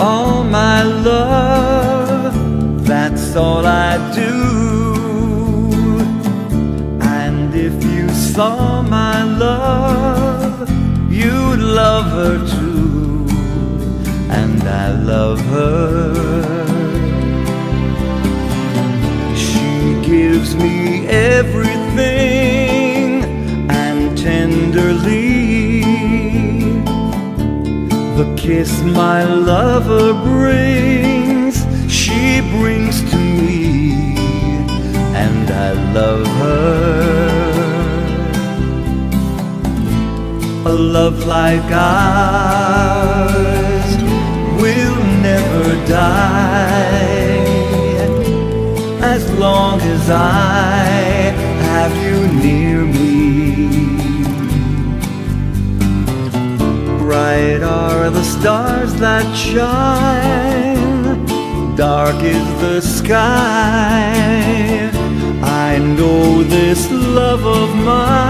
all my love, that's all I do. And if you saw my love, you'd love her too. And I love her. She gives me everything kiss my lover brings, she brings to me, and I love her. A love like ours will never die as long as I have you near me. Are the stars that shine, dark is the sky. I know this love of mine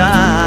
vida.